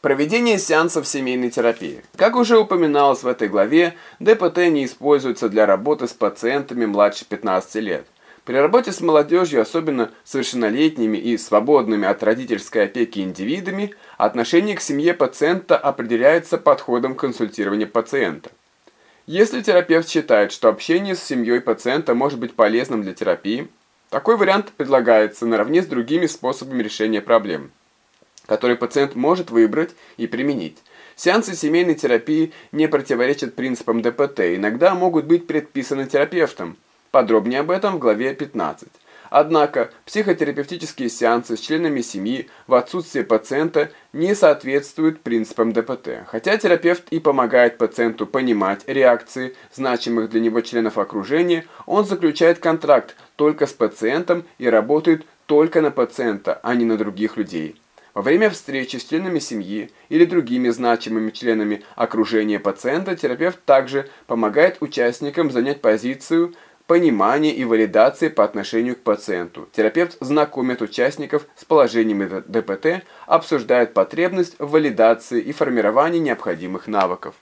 Проведение сеансов семейной терапии. Как уже упоминалось в этой главе, ДПТ не используется для работы с пациентами младше 15 лет. При работе с молодежью, особенно совершеннолетними и свободными от родительской опеки индивидами, отношение к семье пациента определяется подходом консультирования пациента. Если терапевт считает, что общение с семьей пациента может быть полезным для терапии, такой вариант предлагается наравне с другими способами решения проблем который пациент может выбрать и применить. Сеансы семейной терапии не противоречат принципам ДПТ, иногда могут быть предписаны терапевтом. Подробнее об этом в главе 15. Однако психотерапевтические сеансы с членами семьи в отсутствие пациента не соответствуют принципам ДПТ. Хотя терапевт и помогает пациенту понимать реакции значимых для него членов окружения, он заключает контракт только с пациентом и работает только на пациента, а не на других людей. Во время встречи с членами семьи или другими значимыми членами окружения пациента терапевт также помогает участникам занять позицию понимания и валидации по отношению к пациенту. Терапевт знакомит участников с положениями ДПТ, обсуждает потребность в валидации и формировании необходимых навыков.